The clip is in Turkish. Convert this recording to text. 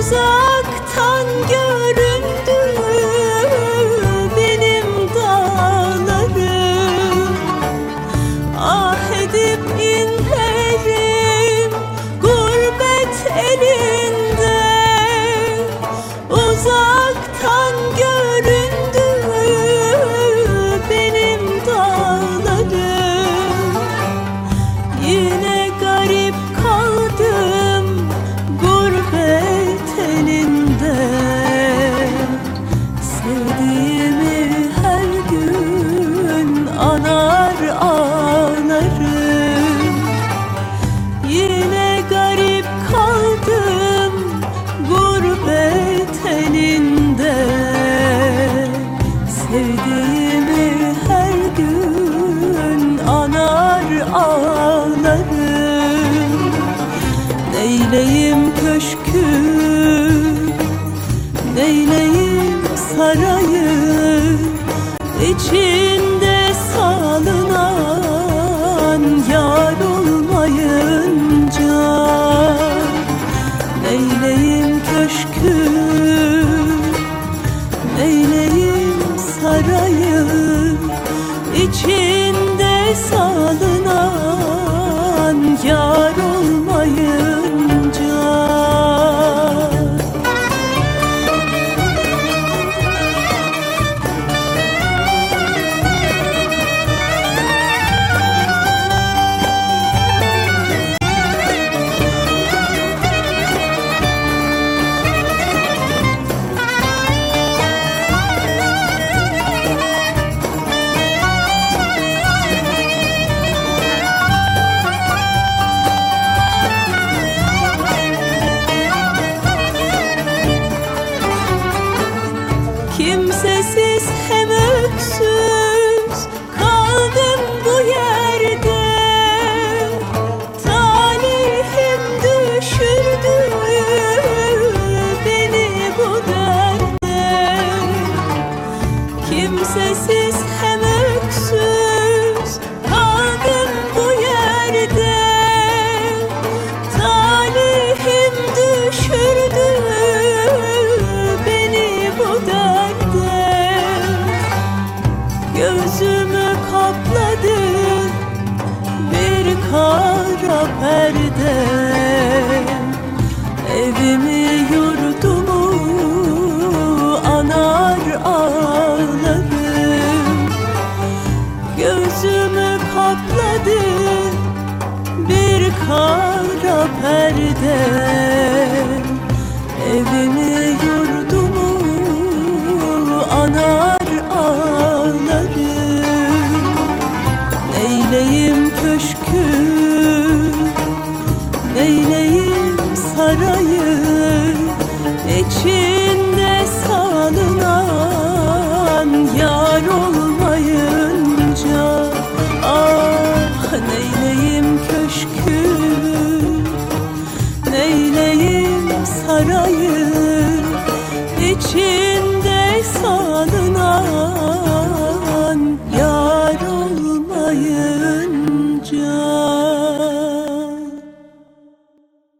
uzaktan görür. Sevdiğimi her gün anar ağlarım. Neyleyim köşkü, neyleyim sarayı? İçinde salınan yar olmayınca Neyleyim köşkü? İçinde Kimsesiz hem öksüz kaldım bu yerde. Talihim beni bu derde. Kimsesiz hem kara perde Evimi yurdumu anar ağlarım Neyleyim köşkü Neyleyim